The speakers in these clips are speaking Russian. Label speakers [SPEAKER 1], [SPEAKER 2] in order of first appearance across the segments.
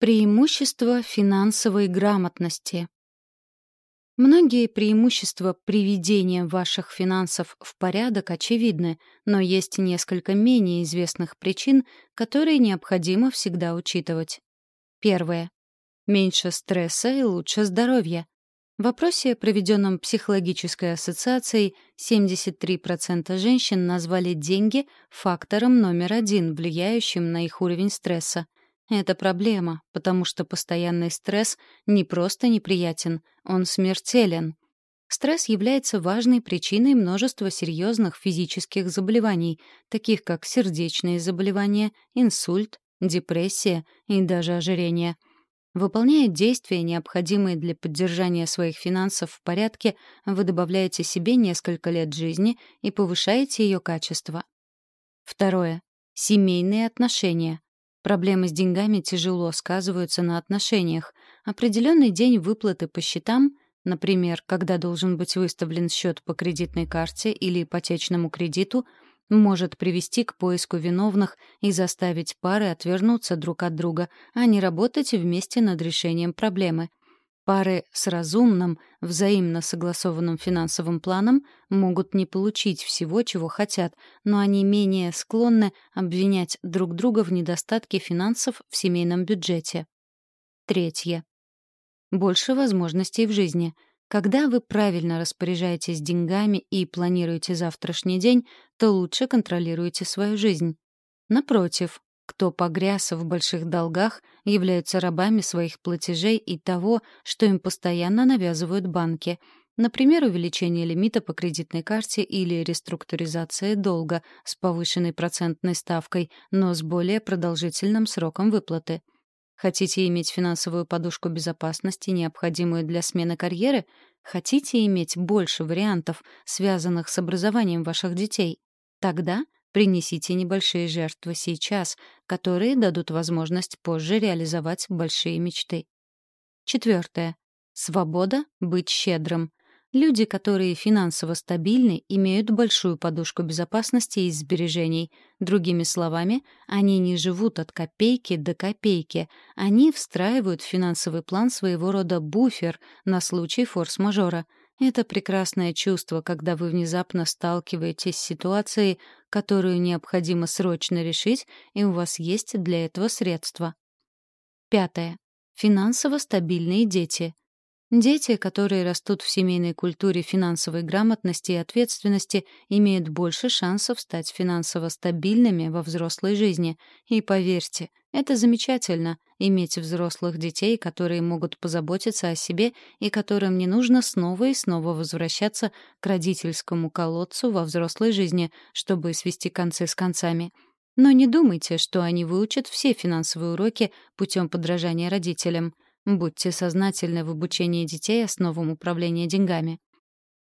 [SPEAKER 1] Преимущества финансовой грамотности. Многие преимущества приведения ваших финансов в порядок очевидны, но есть несколько менее известных причин, которые необходимо всегда учитывать. Первое. Меньше стресса и лучше здоровья. В вопросе, проведенном психологической ассоциацией, 73% женщин назвали деньги фактором номер один, влияющим на их уровень стресса — это проблема, потому что постоянный стресс не просто неприятен, он смертелен. Стресс является важной причиной множества серьезных физических заболеваний, таких как сердечные заболевания, инсульт, депрессия и даже ожирение. Выполняя действия, необходимые для поддержания своих финансов в порядке, вы добавляете себе несколько лет жизни и повышаете ее качество. Второе. Семейные отношения. Проблемы с деньгами тяжело сказываются на отношениях. Определенный день выплаты по счетам, например, когда должен быть выставлен счет по кредитной карте или ипотечному кредиту, может привести к поиску виновных и заставить пары отвернуться друг от друга, а не работать вместе над решением проблемы. Пары с разумным, взаимно согласованным финансовым планом могут не получить всего, чего хотят, но они менее склонны обвинять друг друга в недостатке финансов в семейном бюджете. Третье. Больше возможностей в жизни. Когда вы правильно распоряжаетесь деньгами и планируете завтрашний день, то лучше контролируете свою жизнь. Напротив, кто погряз в больших долгах, являются рабами своих платежей и того, что им постоянно навязывают банки. Например, увеличение лимита по кредитной карте или реструктуризация долга с повышенной процентной ставкой, но с более продолжительным сроком выплаты. Хотите иметь финансовую подушку безопасности, необходимую для смены карьеры? Хотите иметь больше вариантов, связанных с образованием ваших детей? Тогда — Принесите небольшие жертвы сейчас, которые дадут возможность позже реализовать большие мечты. Четвертое. Свобода быть щедрым. Люди, которые финансово стабильны, имеют большую подушку безопасности и сбережений. Другими словами, они не живут от копейки до копейки. Они встраивают в финансовый план своего рода буфер на случай форс-мажора — это прекрасное чувство, когда вы внезапно сталкиваетесь с ситуацией, которую необходимо срочно решить, и у вас есть для этого средства. Пятое. Финансово стабильные дети. Дети, которые растут в семейной культуре финансовой грамотности и ответственности, имеют больше шансов стать финансово стабильными во взрослой жизни. И поверьте, это замечательно — иметь взрослых детей, которые могут позаботиться о себе и которым не нужно снова и снова возвращаться к родительскому колодцу во взрослой жизни, чтобы свести концы с концами. Но не думайте, что они выучат все финансовые уроки путем подражания родителям — Будьте сознательны в обучении детей основам управления деньгами.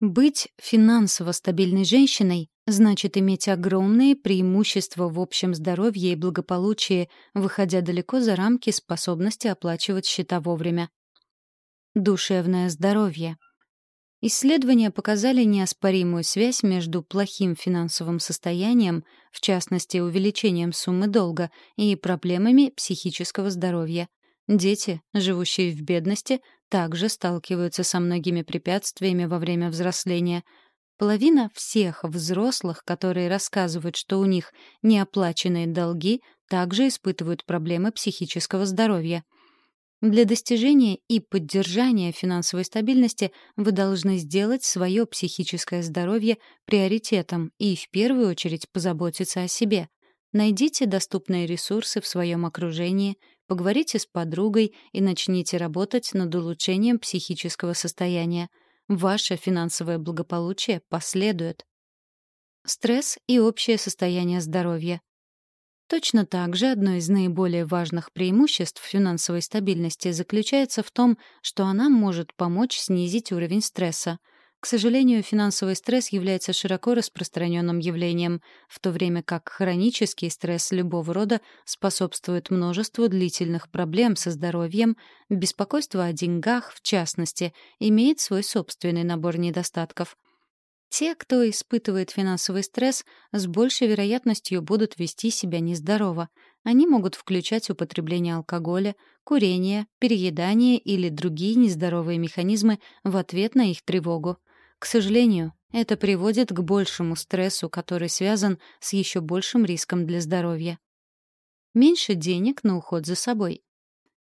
[SPEAKER 1] Быть финансово стабильной женщиной значит иметь огромные преимущества в общем здоровье и благополучии, выходя далеко за рамки способности оплачивать счета вовремя. Душевное здоровье. Исследования показали неоспоримую связь между плохим финансовым состоянием, в частности, увеличением суммы долга, и проблемами психического здоровья. Дети, живущие в бедности, также сталкиваются со многими препятствиями во время взросления. Половина всех взрослых, которые рассказывают, что у них неоплаченные долги, также испытывают проблемы психического здоровья. Для достижения и поддержания финансовой стабильности вы должны сделать свое психическое здоровье приоритетом и в первую очередь позаботиться о себе. Найдите доступные ресурсы в своем окружении, Поговорите с подругой и начните работать над улучшением психического состояния. Ваше финансовое благополучие последует. Стресс и общее состояние здоровья. Точно так же одно из наиболее важных преимуществ финансовой стабильности заключается в том, что она может помочь снизить уровень стресса — к сожалению, финансовый стресс является широко распространенным явлением, в то время как хронический стресс любого рода способствует множеству длительных проблем со здоровьем, беспокойство о деньгах, в частности, имеет свой собственный набор недостатков. Те, кто испытывает финансовый стресс, с большей вероятностью будут вести себя нездорово. Они могут включать употребление алкоголя, курение, переедание или другие нездоровые механизмы в ответ на их тревогу. К сожалению, это приводит к большему стрессу, который связан с еще большим риском для здоровья. Меньше денег на уход за собой.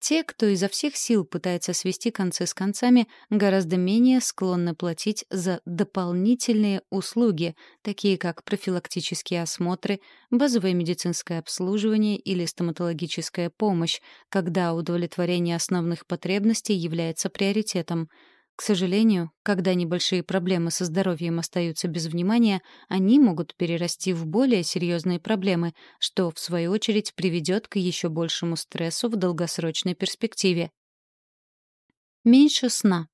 [SPEAKER 1] Те, кто изо всех сил пытается свести концы с концами, гораздо менее склонны платить за дополнительные услуги, такие как профилактические осмотры, базовое медицинское обслуживание или стоматологическая помощь, когда удовлетворение основных потребностей является приоритетом — к сожалению, когда небольшие проблемы со здоровьем остаются без внимания, они могут перерасти в более серьезные проблемы, что, в свою очередь, приведет к еще большему стрессу в долгосрочной перспективе. Меньше сна.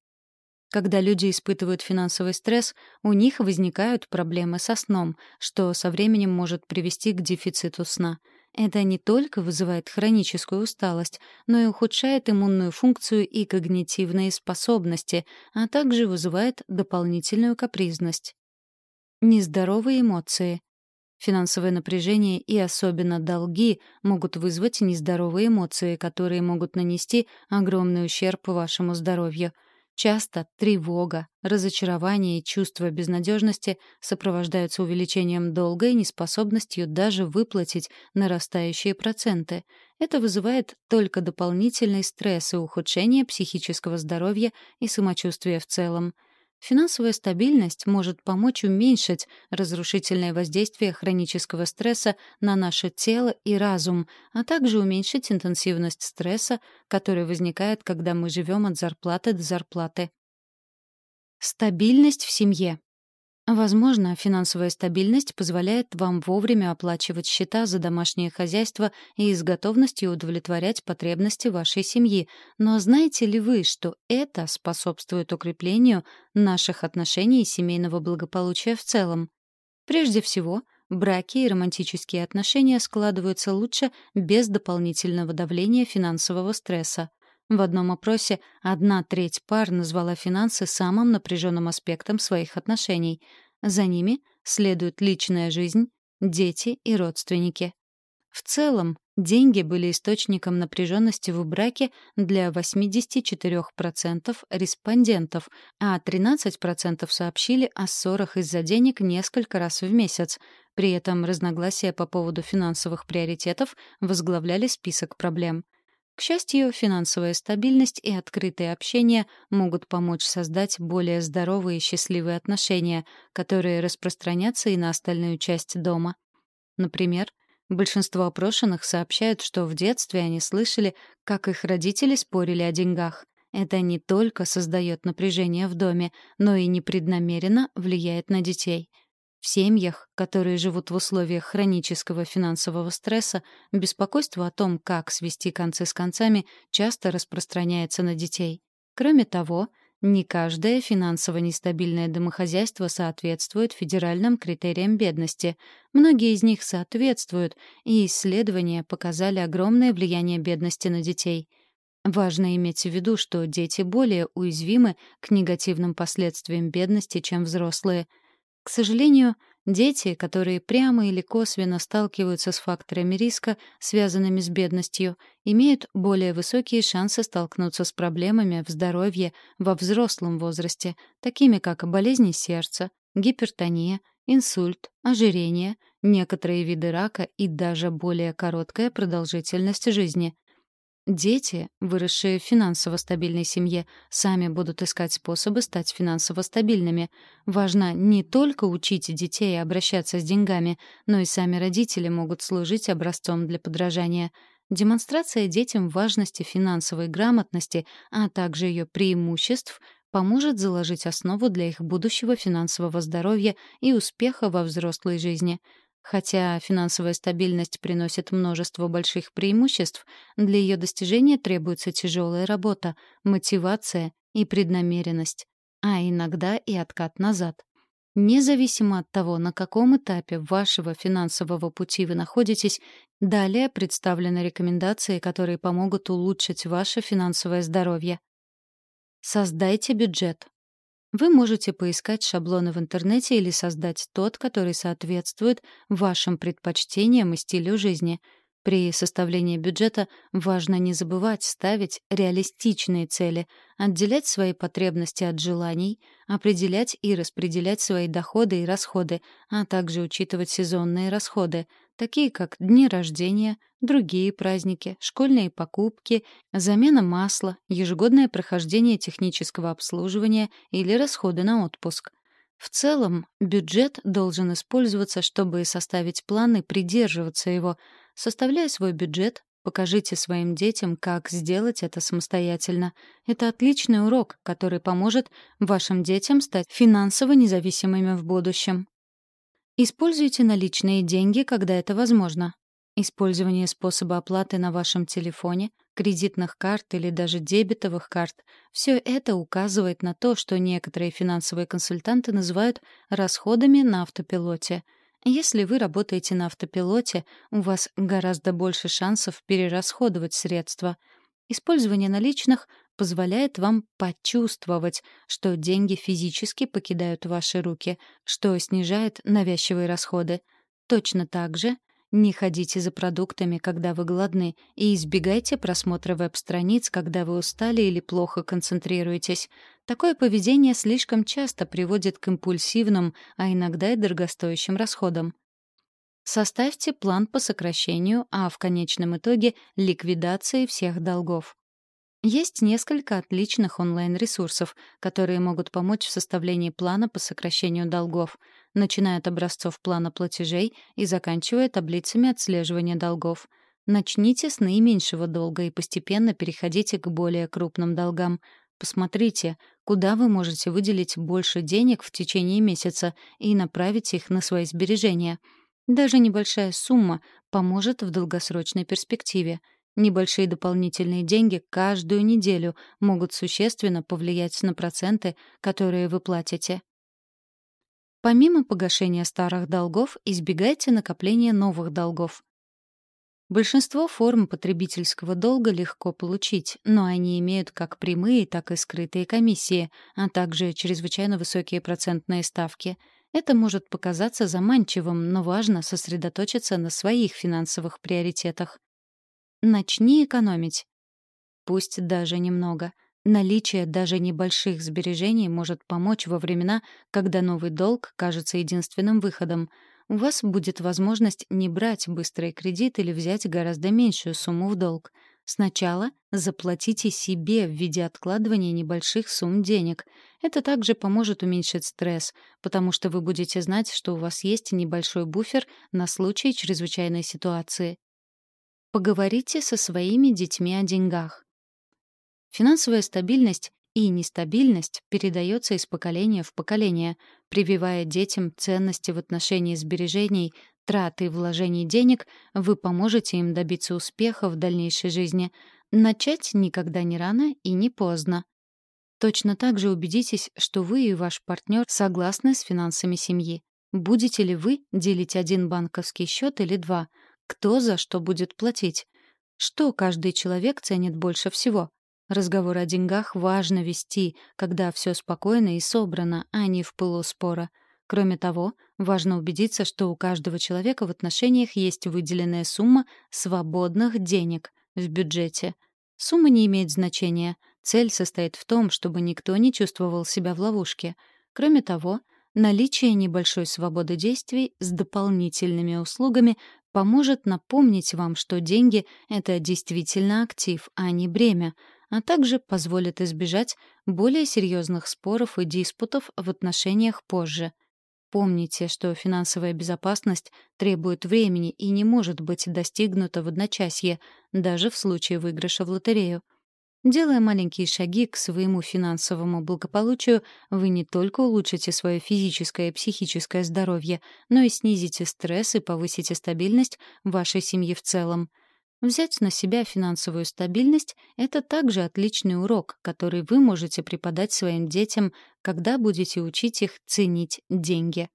[SPEAKER 1] Когда люди испытывают финансовый стресс, у них возникают проблемы со сном, что со временем может привести к дефициту сна — это не только вызывает хроническую усталость, но и ухудшает иммунную функцию и когнитивные способности, а также вызывает дополнительную капризность. Нездоровые эмоции. Финансовое напряжение и особенно долги могут вызвать нездоровые эмоции, которые могут нанести огромный ущерб вашему здоровью — Часто тревога, разочарование и чувство безнадежности сопровождаются увеличением долга и неспособностью даже выплатить нарастающие проценты. Это вызывает только дополнительный стресс и ухудшение психического здоровья и самочувствия в целом. Финансовая стабильность может помочь уменьшить разрушительное воздействие хронического стресса на наше тело и разум, а также уменьшить интенсивность стресса, который возникает, когда мы живем от зарплаты до зарплаты. Стабильность в семье. Возможно, финансовая стабильность позволяет вам вовремя оплачивать счета за домашнее хозяйство и с готовностью удовлетворять потребности вашей семьи. Но знаете ли вы, что это способствует укреплению наших отношений и семейного благополучия в целом? Прежде всего, браки и романтические отношения складываются лучше без дополнительного давления финансового стресса. В одном опросе одна треть пар назвала финансы самым напряженным аспектом своих отношений. За ними следует личная жизнь, дети и родственники. В целом, деньги были источником напряженности в браке для 84% респондентов, а 13% сообщили о ссорах из-за денег несколько раз в месяц. При этом разногласия по поводу финансовых приоритетов возглавляли список проблем. К счастью, финансовая стабильность и открытое общение могут помочь создать более здоровые и счастливые отношения, которые распространятся и на остальную часть дома. Например, большинство опрошенных сообщают, что в детстве они слышали, как их родители спорили о деньгах. Это не только создает напряжение в доме, но и непреднамеренно влияет на детей — в семьях, которые живут в условиях хронического финансового стресса, беспокойство о том, как свести концы с концами, часто распространяется на детей. Кроме того, не каждое финансово нестабильное домохозяйство соответствует федеральным критериям бедности. Многие из них соответствуют, и исследования показали огромное влияние бедности на детей. Важно иметь в виду, что дети более уязвимы к негативным последствиям бедности, чем взрослые — к сожалению, дети, которые прямо или косвенно сталкиваются с факторами риска, связанными с бедностью, имеют более высокие шансы столкнуться с проблемами в здоровье во взрослом возрасте, такими как болезни сердца, гипертония, инсульт, ожирение, некоторые виды рака и даже более короткая продолжительность жизни. Дети, выросшие в финансово стабильной семье, сами будут искать способы стать финансово стабильными. Важно не только учить детей обращаться с деньгами, но и сами родители могут служить образцом для подражания. Демонстрация детям важности финансовой грамотности, а также ее преимуществ, поможет заложить основу для их будущего финансового здоровья и успеха во взрослой жизни — Хотя финансовая стабильность приносит множество больших преимуществ, для ее достижения требуется тяжелая работа, мотивация и преднамеренность, а иногда и откат назад. Независимо от того, на каком этапе вашего финансового пути вы находитесь, далее представлены рекомендации, которые помогут улучшить ваше финансовое здоровье. Создайте бюджет. Вы можете поискать шаблоны в интернете или создать тот, который соответствует вашим предпочтениям и стилю жизни. При составлении бюджета важно не забывать ставить реалистичные цели, отделять свои потребности от желаний, определять и распределять свои доходы и расходы, а также учитывать сезонные расходы, такие как дни рождения, другие праздники, школьные покупки, замена масла, ежегодное прохождение технического обслуживания или расходы на отпуск. В целом, бюджет должен использоваться, чтобы составить план и придерживаться его. Составляя свой бюджет, покажите своим детям, как сделать это самостоятельно. Это отличный урок, который поможет вашим детям стать финансово независимыми в будущем. Используйте наличные деньги, когда это возможно. Использование способа оплаты на вашем телефоне, кредитных карт или даже дебетовых карт — все это указывает на то, что некоторые финансовые консультанты называют расходами на автопилоте. Если вы работаете на автопилоте, у вас гораздо больше шансов перерасходовать средства. Использование наличных позволяет вам почувствовать, что деньги физически покидают ваши руки, что снижает навязчивые расходы. Точно так же не ходите за продуктами, когда вы голодны, и избегайте просмотра веб-страниц, когда вы устали или плохо концентрируетесь. Такое поведение слишком часто приводит к импульсивным, а иногда и дорогостоящим расходам. Составьте план по сокращению, а в конечном итоге — ликвидации всех долгов. Есть несколько отличных онлайн-ресурсов, которые могут помочь в составлении плана по сокращению долгов, начиная от образцов плана платежей и заканчивая таблицами отслеживания долгов. Начните с наименьшего долга и постепенно переходите к более крупным долгам. Посмотрите, куда вы можете выделить больше денег в течение месяца и направить их на свои сбережения. Даже небольшая сумма поможет в долгосрочной перспективе — Небольшие дополнительные деньги каждую неделю могут существенно повлиять на проценты, которые вы платите. Помимо погашения старых долгов, избегайте накопления новых долгов. Большинство форм потребительского долга легко получить, но они имеют как прямые, так и скрытые комиссии, а также чрезвычайно высокие процентные ставки. Это может показаться заманчивым, но важно сосредоточиться на своих финансовых приоритетах. Начни экономить. Пусть даже немного. Наличие даже небольших сбережений может помочь во времена, когда новый долг кажется единственным выходом. У вас будет возможность не брать быстрый кредит или взять гораздо меньшую сумму в долг. Сначала заплатите себе в виде откладывания небольших сумм денег. Это также поможет уменьшить стресс, потому что вы будете знать, что у вас есть небольшой буфер на случай чрезвычайной ситуации. Поговорите со своими детьми о деньгах. Финансовая стабильность и нестабильность передается из поколения в поколение, прививая детям ценности в отношении сбережений, траты и вложений денег, вы поможете им добиться успеха в дальнейшей жизни. Начать никогда не рано и не поздно. Точно так же убедитесь, что вы и ваш партнер согласны с финансами семьи. Будете ли вы делить один банковский счет или два — кто за что будет платить? Что каждый человек ценит больше всего? Разговор о деньгах важно вести, когда все спокойно и собрано, а не в пылу спора. Кроме того, важно убедиться, что у каждого человека в отношениях есть выделенная сумма свободных денег в бюджете. Сумма не имеет значения. Цель состоит в том, чтобы никто не чувствовал себя в ловушке. Кроме того, наличие небольшой свободы действий с дополнительными услугами поможет напомнить вам, что деньги — это действительно актив, а не бремя, а также позволит избежать более серьезных споров и диспутов в отношениях позже. Помните, что финансовая безопасность требует времени и не может быть достигнута в одночасье, даже в случае выигрыша в лотерею. Делая маленькие шаги к своему финансовому благополучию, вы не только улучшите свое физическое и психическое здоровье, но и снизите стресс и повысите стабильность вашей семьи в целом. Взять на себя финансовую стабильность — это также отличный урок, который вы можете преподать своим детям, когда будете учить их ценить деньги.